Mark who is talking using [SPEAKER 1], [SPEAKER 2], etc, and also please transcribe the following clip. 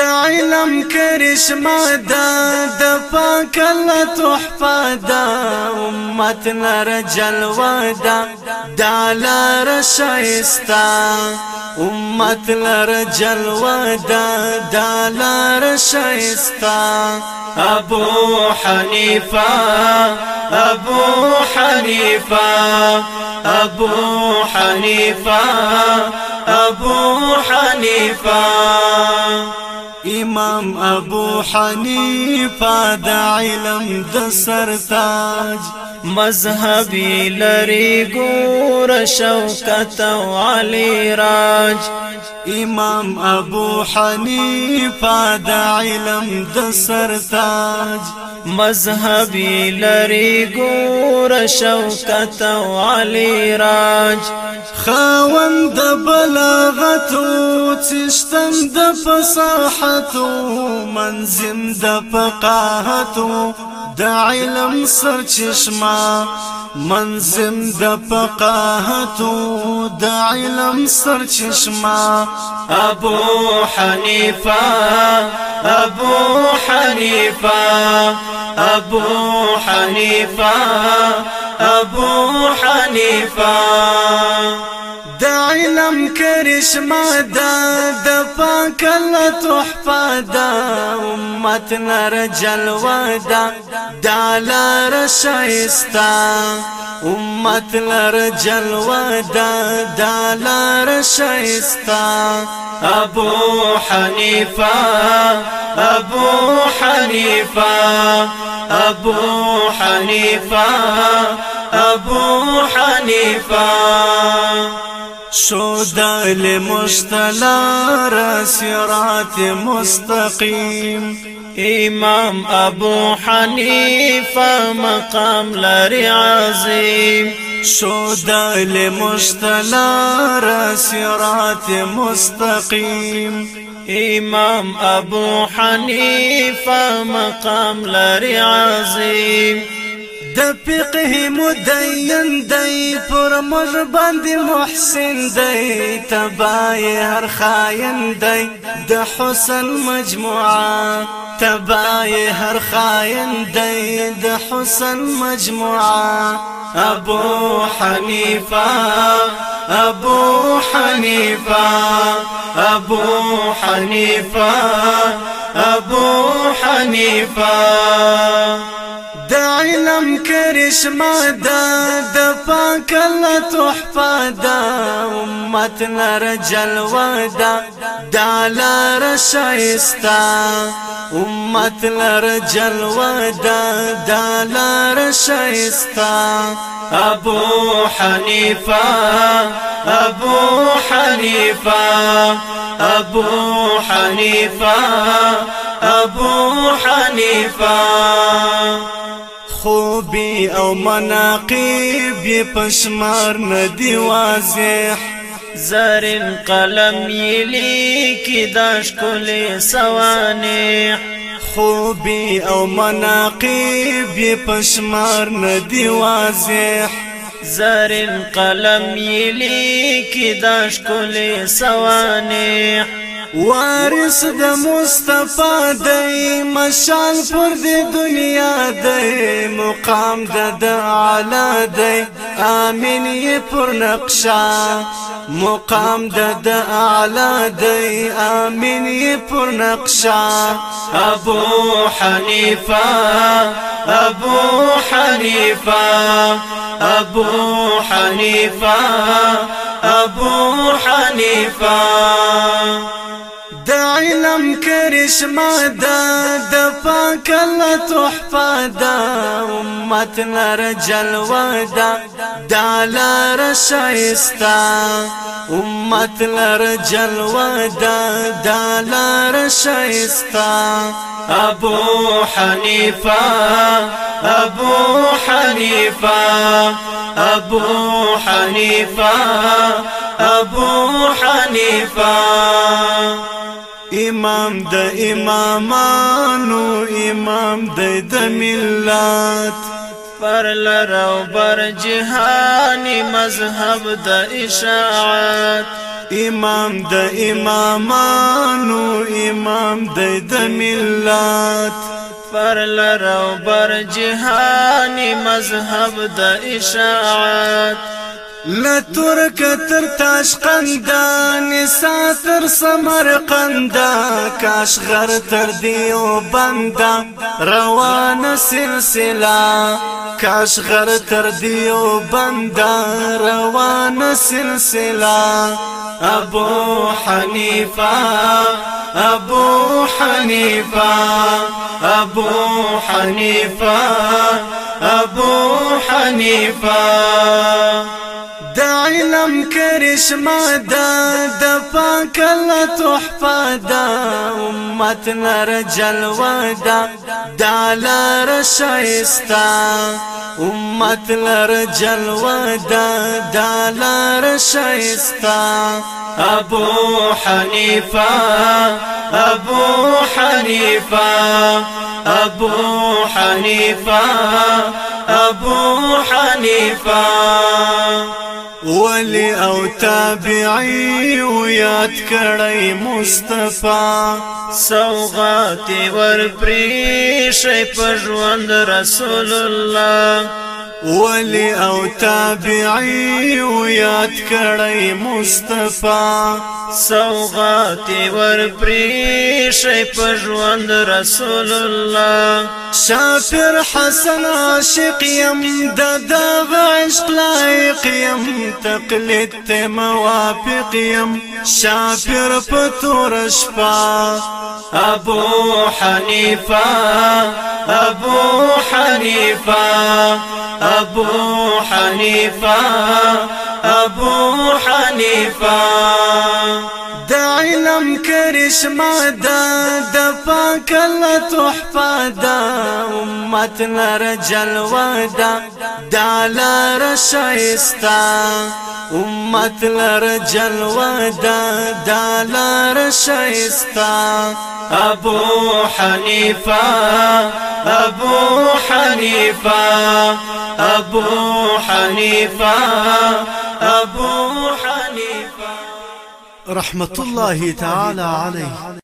[SPEAKER 1] د علم کرشمه دا د پاک الله تحفة دا امت نر جلوه دا دالر شایستا امت لر جلوه دا شایستا ابو حنیفة ابو حنیفة ابو حنیفة ابو حنیفة. إمام أبو حنیفه د علم د سرتاج. مذهبی لري ګور شوکت أو راج. إمام أبو حنیفه د علم د سرتاج. مذهبی لري ګور شوکت أو راج. خوند بلاغت چشتن د فصاحت منزم د فقاهت د علم سر چشما منزم د فقاهت د علم سر چشما ابو حنیفه ابو حنیفه ابو حنیفه ابو حنیفه علم کرشمه دا د پاک الله تحفه دا امت نر جلوه دا دالر شایستا امت لر جلوه دا دالر شایستا ابو حنیفه ابو حنیفه ابو حنیفه ابو حنیفه شو دل مشتلا سرات مستقیم إمام أبو حنیفه مقام لري عظیم شو دل مشتلا سرات مستقیم إمام أبو حنیفه مقام لري عظیم د فقه مدین دی پر باندې محسن دی. تبای هر خاین دی د حسن مجموعه. تبای هر خاین دی د حسن مجموعه. ابو حنیفه ابو حنیفه ابو حنیفه ابو حنیفه. علم کرشمه دا د پاک الله تحفة دا امت نر جلوه دا دالر شایستا امت لر جلوه دا دالر شایستا أبو حنیفه أبو حنیفه أبو حنیفه أبو حنیفه خوبی او مناقب یې پشمار ندی واضح. زرین قلم یې لیکي د ښکلې سوانح. خوبی او مناقب یې پشمار ندی واضح. زرین قلم یې لیکي د ښکلې سوانح وارث د مصطفی دی مشال پر د دنیا دی مقام د د اعلی دی. آمین پر نقشا مقام د د اعلی دی. آمین پر نقشا ابو حنیفه ابو حنیفه ابو حنیفه ابو حنیفه علم کرشمه دا د پاک الله تحفه دا امت نر جلوه دا دالر شایستا امت لر جلوه دا دالر شایستا أبو حنیفه أبو حنیفه أبو حنیفه أبو حنیفه امام د امامانو امام د د ملت. پر لرو بر جهانی مذهب د اشاعت. امام د امامانو امام د د ملت.
[SPEAKER 2] پر لرو بر جهانی مذهب د اشاعت
[SPEAKER 1] لترک تر تاشقندا نسا تر سمرقندا کاش غر تر دیو بندا روان سلسلة. کاش غر تر دیو بندا روان سلسلة. أبو حنیفه أبو حنیفه أبو حنیفه أبو حنیفه د علم کرشما دا د پاک الله تحفة دا. امت نر جلوه دا دالر شایستا امت لر جلوه دا دالر شایستا أبو حنیفه أبو حنیفه أبو حنیفه أبو حنیفه ولی أو تابعی و یاد کړی مصطفی
[SPEAKER 2] سوغات ور په ژوند رسول الله.
[SPEAKER 1] ولی أو تابعی و یاد کړی مصطفی.
[SPEAKER 2] سوغات ور ژوند رسول الله
[SPEAKER 1] شافر حسن عاشق يم د عشق لایق يم تقلید ته موافق يم شافر پتور شپا
[SPEAKER 2] ابو حنیفه ابو حنیفه أبو حنیفه
[SPEAKER 1] أبو علم کرشما دا د پاک الله تحفه دا امت نر جلوه دا. دالر شایستا امت لر جلوه دا. دالر شایستا
[SPEAKER 2] ابو حنیفه ابو حنیفه ابو حنیفه ابو
[SPEAKER 1] رحمة الله تعالى عليه.